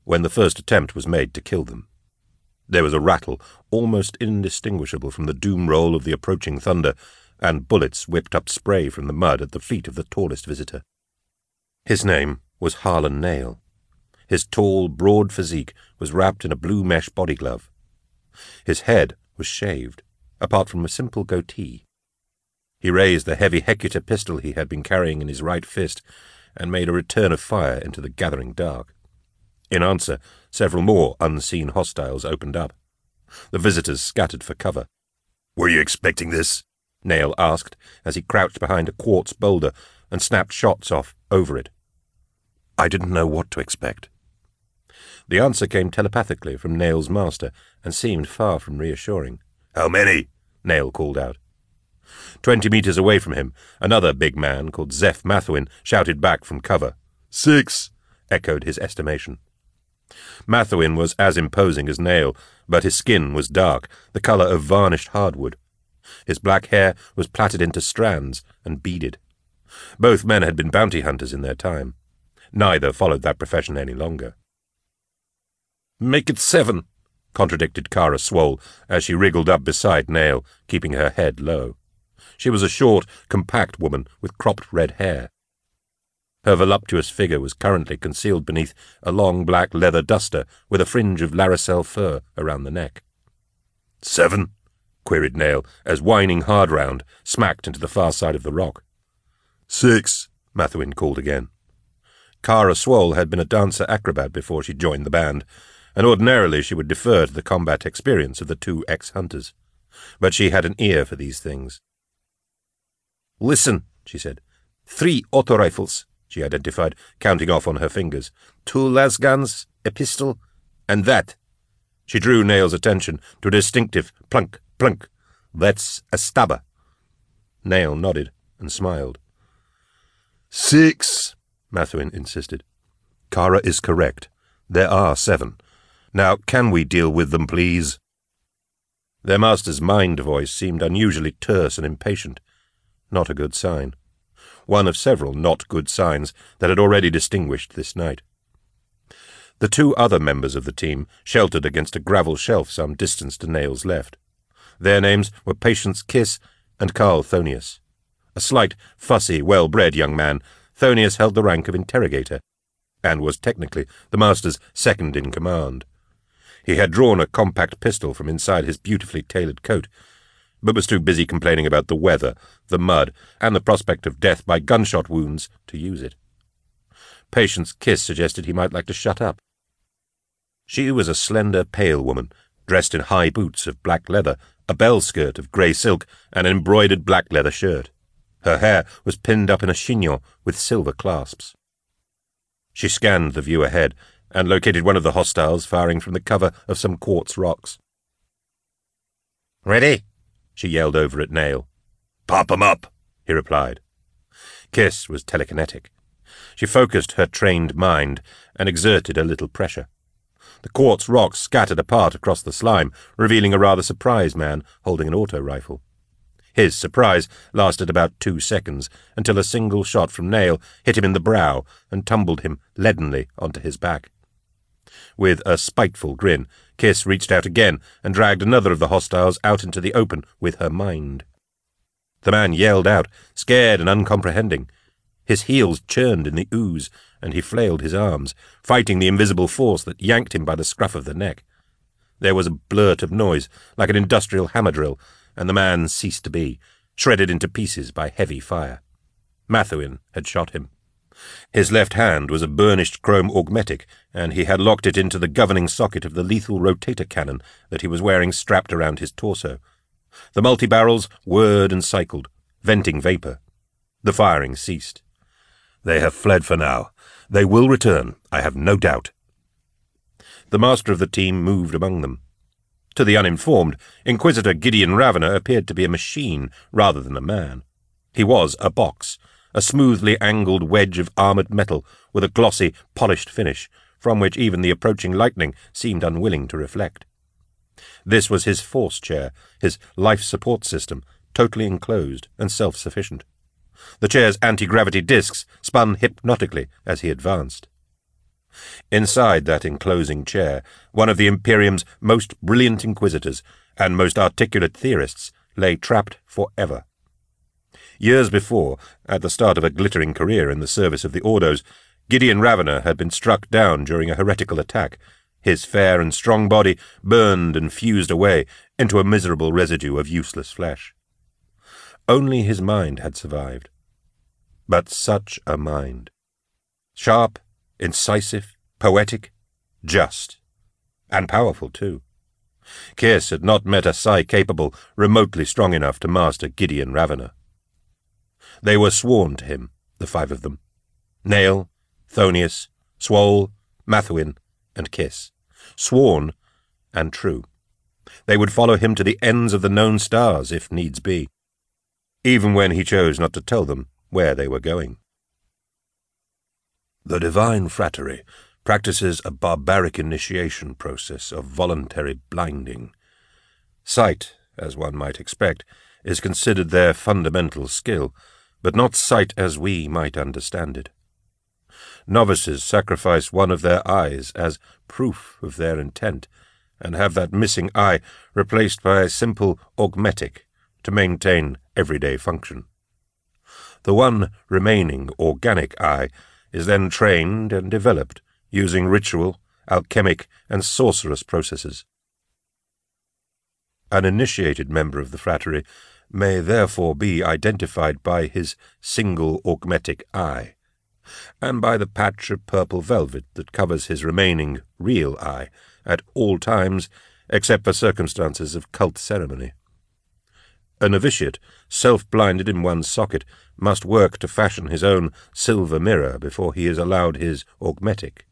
when the first attempt was made to kill them. There was a rattle, almost indistinguishable from the doom roll of the approaching thunder, and bullets whipped up spray from the mud at the feet of the tallest visitor. His name was Harlon Nayl. His tall, broad physique was wrapped in a blue mesh body glove. His head was shaved, apart from a simple goatee. He raised the heavy Hecutor pistol he had been carrying in his right fist and made a return of fire into the gathering dark. In answer, several more unseen hostiles opened up. The visitors scattered for cover. Were you expecting this? Nayl asked as he crouched behind a quartz boulder and snapped shots off over it. I didn't know what to expect. The answer came telepathically from Nayl's master and seemed far from reassuring. How many? Nayl called out. Twenty meters away from him, another big man called Zeph Mathuin shouted back from cover. Six, echoed his estimation. Mathwin was as imposing as Nayl, but his skin was dark, the colour of varnished hardwood. His black hair was plaited into strands and beaded. Both men had been bounty hunters in their time. Neither followed that profession any longer. Make it seven, contradicted Kara Swole as she wriggled up beside Nayl, keeping her head low. She was a short, compact woman with cropped red hair. Her voluptuous figure was currently concealed beneath a long black leather duster with a fringe of Laracel fur around the neck. Seven? queried Nayl as whining hard round smacked into the far side of the rock. Six, Mathuin called again. Kara Swole had been a dancer acrobat before she joined the band, and ordinarily she would defer to the combat experience of the two ex-hunters. But she had an ear for these things. Listen, she said. Three auto rifles, she identified, counting off on her fingers. Two lasguns, a pistol, and that. She drew Nayl's attention to a distinctive plunk, plunk. That's a stabber. Nayl nodded and smiled. Six, Mathuin insisted. Kara is correct. There are seven. Now, can we deal with them, please? Their master's mind voice seemed unusually terse and impatient. Not a good sign. one of several not good signs that had already distinguished this night. The two other members of the team sheltered against a gravel shelf some distance to Nayl's left. Their names were Patience Kiss and Carl Thonius. A slight, fussy, well-bred young man, Thonius held the rank of interrogator, and was technically the master's second in command. He had drawn a compact pistol from inside his beautifully tailored coat, but was too busy complaining about the weather, the mud, and the prospect of death by gunshot wounds to use it. Patience Kiss suggested he might like to shut up. She was a slender, pale woman, dressed in high boots of black leather, a bell skirt of grey silk, and an embroidered black leather shirt. Her hair was pinned up in a chignon with silver clasps. She scanned the view ahead and located one of the hostiles firing from the cover of some quartz rocks. Ready? She yelled over at Nayl. Pop 'em up, he replied. Kiss was telekinetic. She focused her trained mind and exerted a little pressure. The quartz rocks scattered apart across the slime, revealing a rather surprised man holding an auto rifle. His surprise lasted about two seconds, until a single shot from Nayl hit him in the brow and tumbled him leadenly onto his back. With a spiteful grin, Kiss reached out again and dragged another of the hostiles out into the open with her mind. The man yelled out, scared and uncomprehending. His heels churned in the ooze, and he flailed his arms, fighting the invisible force that yanked him by the scruff of the neck. There was a blurt of noise, like an industrial hammer drill, and the man ceased to be, shredded into pieces by heavy fire. Mathuin had shot him. His left hand was a burnished chrome augmetic, and he had locked it into the governing socket of the lethal rotator cannon that he was wearing strapped around his torso. The multi-barrels whirred and cycled, venting vapour. The firing ceased. They have fled for now. They will return, I have no doubt. The master of the team moved among them. To the uninformed, Inquisitor Gideon Ravenor appeared to be a machine rather than a man. He was a box, a smoothly angled wedge of armoured metal with a glossy, polished finish, from which even the approaching lightning seemed unwilling to reflect. This was his force chair, his life support system, totally enclosed and self-sufficient. The chair's anti-gravity discs spun hypnotically as he advanced. Inside that enclosing chair, one of the Imperium's most brilliant inquisitors and most articulate theorists lay trapped forever. Years before, at the start of a glittering career in the service of the Ordos, Gideon Ravenor had been struck down during a heretical attack. His fair and strong body burned and fused away into a miserable residue of useless flesh. Only his mind had survived. But such a mind. Sharp, incisive, poetic, just, and powerful too. Kiss had not met a psi capable, remotely strong enough to master Gideon Ravenor. They were sworn to him, the five of them. Nayl, Thonius, Swole, Mathuin, and Kiss. Sworn and true. They would follow him to the ends of the known stars, if needs be, even when he chose not to tell them where they were going. The Divine Frattery practices a barbaric initiation process of voluntary blinding. Sight, as one might expect, is considered their fundamental skill, but not sight as we might understand it. Novices sacrifice one of their eyes as proof of their intent, and have that missing eye replaced by a simple augmetic to maintain everyday function. The one remaining organic eye is then trained and developed using ritual, alchemic, and sorcerous processes. An initiated member of the frattery may therefore be identified by his single augmetic eye, and by the patch of purple velvet that covers his remaining real eye at all times except for circumstances of cult ceremony. A novitiate, self-blinded in one socket, must work to fashion his own silver mirror before he is allowed his augmetic,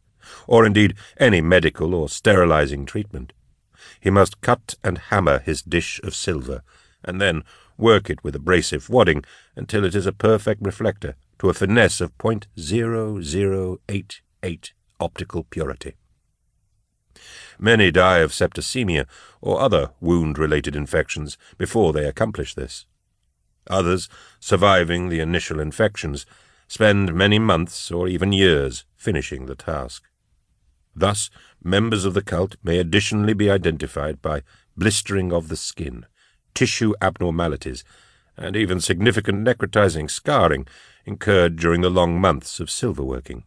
or indeed any medical or sterilizing treatment. He must cut and hammer his dish of silver, and then work it with abrasive wadding until it is a perfect reflector to a finesse of point zero zero eight eight optical purity. Many die of septicemia or other wound-related infections before they accomplish this. Others, surviving the initial infections, spend many months or even years finishing the task. Thus, members of the cult may additionally be identified by blistering of the skin, tissue abnormalities, and even significant necrotizing scarring incurred during the long months of silverworking.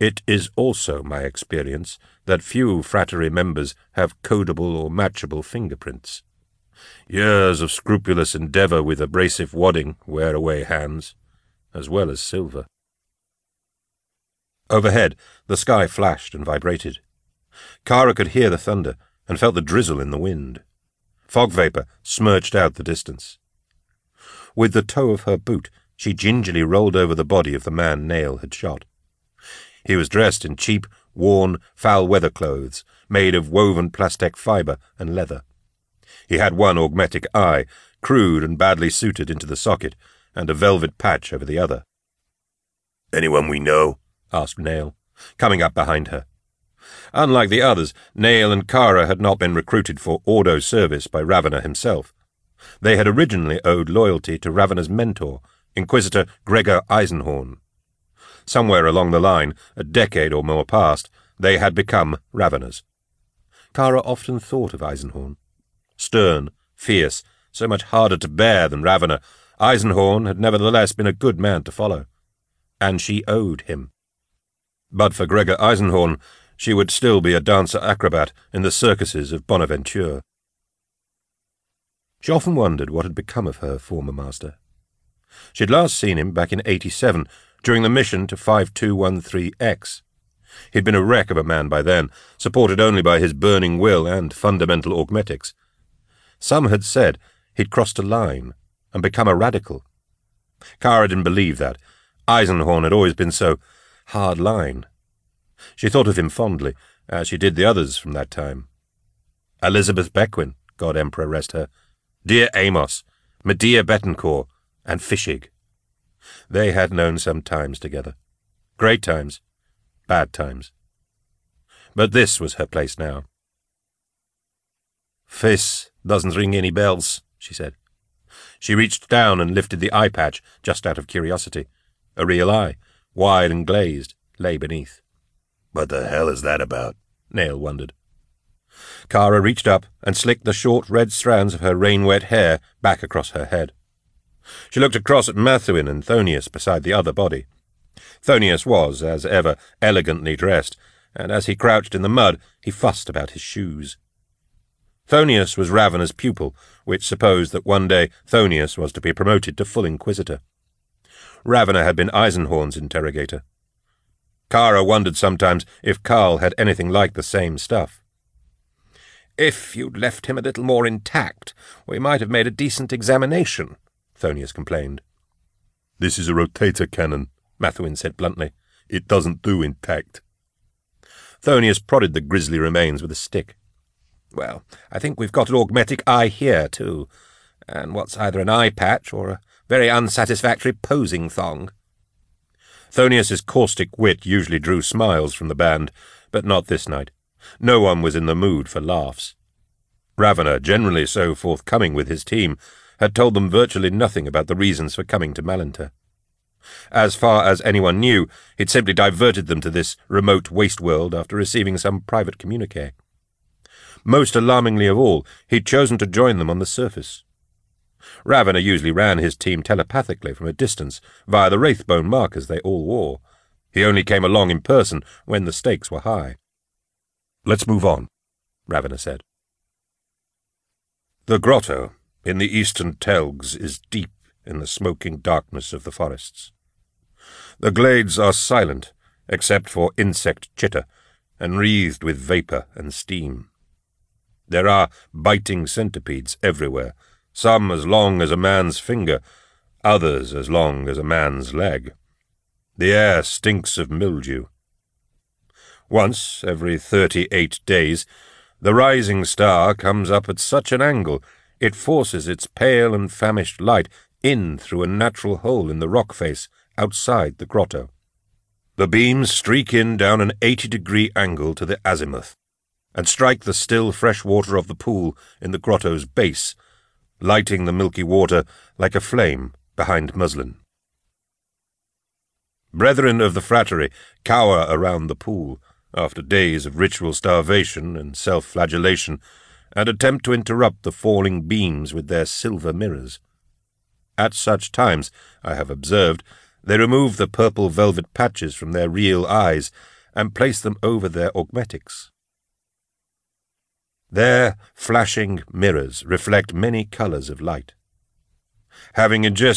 It is also my experience that few fraternity members have codable or matchable fingerprints. Years of scrupulous endeavour with abrasive wadding wear away hands, as well as silver. Overhead, the sky flashed and vibrated. Kara could hear the thunder and felt the drizzle in the wind. Fog vapour smirched out the distance. With the toe of her boot, she gingerly rolled over the body of the man Nayl had shot. He was dressed in cheap, worn, foul-weather clothes, made of woven plastic fibre and leather. He had one augmetic eye, crude and badly suited into the socket, and a velvet patch over the other. Anyone we know? asked Nayl, coming up behind her. Unlike the others, Nayl and Kara had not been recruited for Ordo service by Ravenor himself. They had originally owed loyalty to Ravenor's mentor, Inquisitor Gregor Eisenhorn. Somewhere along the line, a decade or more past, they had become Ravenor's. Kara often thought of Eisenhorn. Stern, fierce, so much harder to bear than Ravenor, Eisenhorn had nevertheless been a good man to follow. And she owed him. But for Gregor Eisenhorn, she would still be a dancer-acrobat in the circuses of Bonaventure. She often wondered what had become of her former master. She had last seen him back in 87, during the mission to 5213X. He'd been a wreck of a man by then, supported only by his burning will and fundamental augmetics. Some had said he'd crossed a line and become a radical. Kara didn't believe that. Eisenhorn had always been so hard-line. She thought of him fondly, as she did the others from that time. Elizabeth Bequin, God Emperor rest her, dear Amos, Medea Betancourt, and Fischig. They had known some times together. Great times, bad times. But this was her place now. Face doesn't ring any bells, she said. She reached down and lifted the eye patch just out of curiosity. A real eye, wide and glazed, lay beneath. What the hell is that about? Nayl wondered. Kara reached up and slicked the short red strands of her rain-wet hair back across her head. She looked across at Mathuin and Thonius beside the other body. Thonius was, as ever, elegantly dressed, and as he crouched in the mud, he fussed about his shoes. Thonius was Ravenor's pupil, which supposed that one day Thonius was to be promoted to full inquisitor. Ravenor had been Eisenhorn's interrogator. Kara wondered sometimes if Karl had anything like the same stuff. If you'd left him a little more intact, we might have made a decent examination, Thonius complained. This is a rotator cannon, Mathuin said bluntly. It doesn't do intact. Thonius prodded the grisly remains with a stick. Well, I think we've got an augmetic eye here, too, and what's either an eye patch or a very unsatisfactory posing thong. Thonius's caustic wit usually drew smiles from the band, but not this night. No one was in the mood for laughs. Ravenor, generally so forthcoming with his team, had told them virtually nothing about the reasons for coming to Malinter. As far as anyone knew, he'd simply diverted them to this remote waste world after receiving some private communique. Most alarmingly of all, he'd chosen to join them on the surface. Ravenor usually ran his team telepathically from a distance, via the wraithbone markers they all wore. He only came along in person when the stakes were high. Let's move on, Ravenor said. The grotto in the eastern telgs is deep in the smoking darkness of the forests. The glades are silent, except for insect chitter, and wreathed with vapour and steam. There are biting centipedes everywhere, some as long as a man's finger, others as long as a man's leg. The air stinks of mildew. Once every thirty-eight days, the rising star comes up at such an angle it forces its pale and famished light in through a natural hole in the rock face outside the grotto. The beams streak in down an eighty-degree angle to the azimuth, and strike the still fresh water of the pool in the grotto's base lighting the milky water like a flame behind muslin. Brethren of the frattery cower around the pool after days of ritual starvation and self-flagellation, and attempt to interrupt the falling beams with their silver mirrors. At such times, I have observed, they remove the purple velvet patches from their real eyes and place them over their augmetics. Their flashing mirrors reflect many colours of light. Having ingested